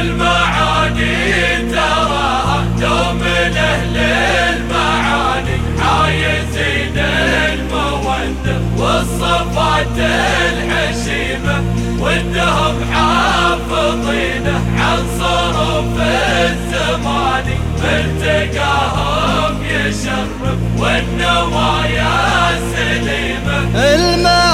المعاني تراها دوم لأهل المعاني عايزين المودة والصفات الحشيمة ودهم حافظينه عن صرف الزمان. التقاهم يشرف والنوايا سليمة. المعاني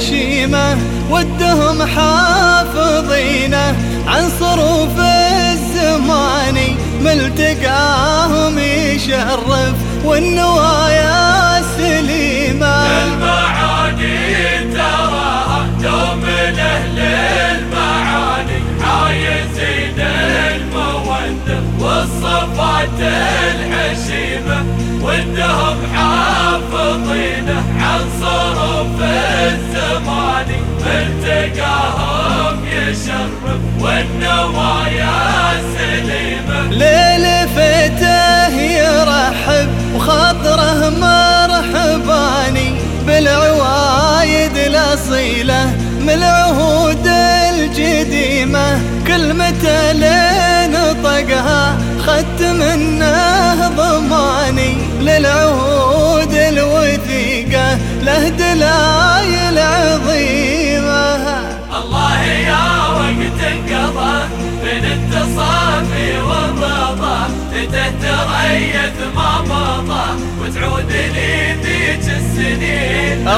الحشيمة ودهم حافظينه عن صروف الزمان ملتقاهم يشرف والنوايا سليمة. المعاني تراها دوم لأهل المعاني عايزين المودة والصفات الحشيمة ودهم حافظينه عن صرف الزمان. التقاهم يشرف والنوايا سليمة. ليل فتاه يرحب وخاطره مرحباني. بالعوايد الأصيلة من العهود الجديمة كلمة لين طقها خدت منه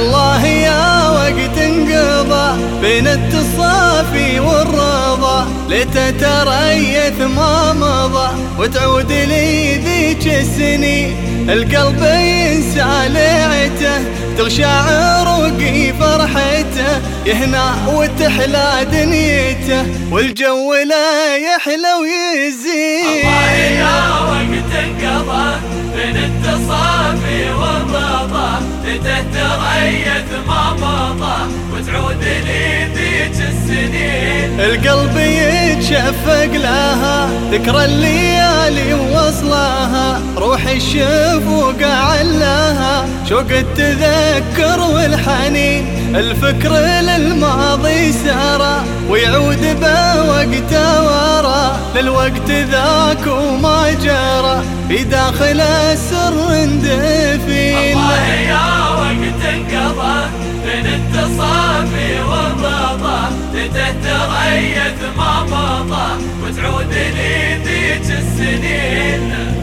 الله يا وقت انقضى بين التصافي والرضا. لتتريث ما مضى وتعود لي ذيك السنين. القلب ينسى لعته تغشى عروقي فرحته. يهنا وتحلى دنيته والجو لا يحلى ويزين الله يا وقت انقضى من التصافي والرضا. تتريث ما مضى وتعود لي ذيك السنين. القلب يتشفق لها ذكرى الليالي ووصلها روح الشفوق علاها شوق التذكر والحنين. الفكر للماضي سارى ويعود بوقت ورا للوقت ذاك وما جرى في داخل السر دفين. الله يا وقت انقضى من التصافي والرضا تتريث ما مضى وتعود لي ذيك السنين.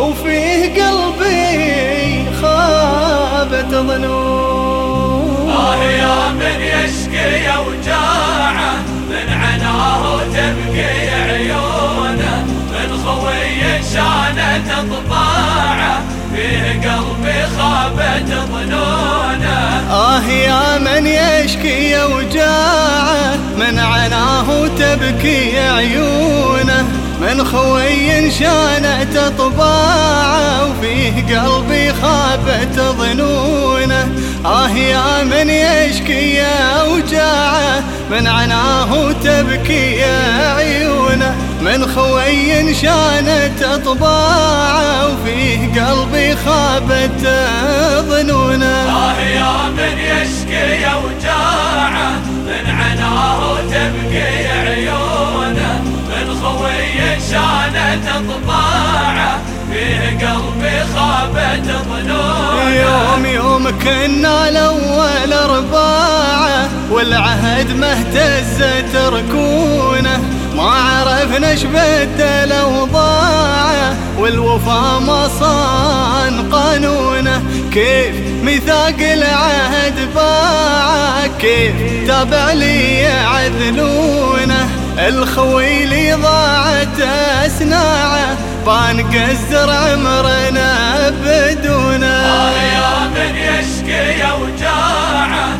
وفيه قلبي خابت ظنون آه يا من يشكي وجاعة من عناه تبكي عيونه من خوي شانت طباعه فيه قلبي خابت ظنونه آه يا من يشكي وجاعة من عناه تبكي عيونه. من خوي شانت طباعه وفيه قلبي خابت ظنونه. آه يا من يشكي وجاعه من عناه تبكي عيونه. من خوي شانت طباعه وفيه قلبي خابت ظنونه. آه يا من يشكي وجاعه من عناه تبكي عيونه. طباعة فيه قلبي خابت ظنونه يوم يوم كنا الأول أرباعة والعهد مهتزت ركونة. ما عرفنا إيش بدل اوضاعه والوفا ما صان قانونة. كيف ميثاق العهد باعه؟ كيف تابع لي عذلونه الخوي اللي ضاعت أسناعه بنقزر عمرنا بدونه. آه يا من يشكي وجاعه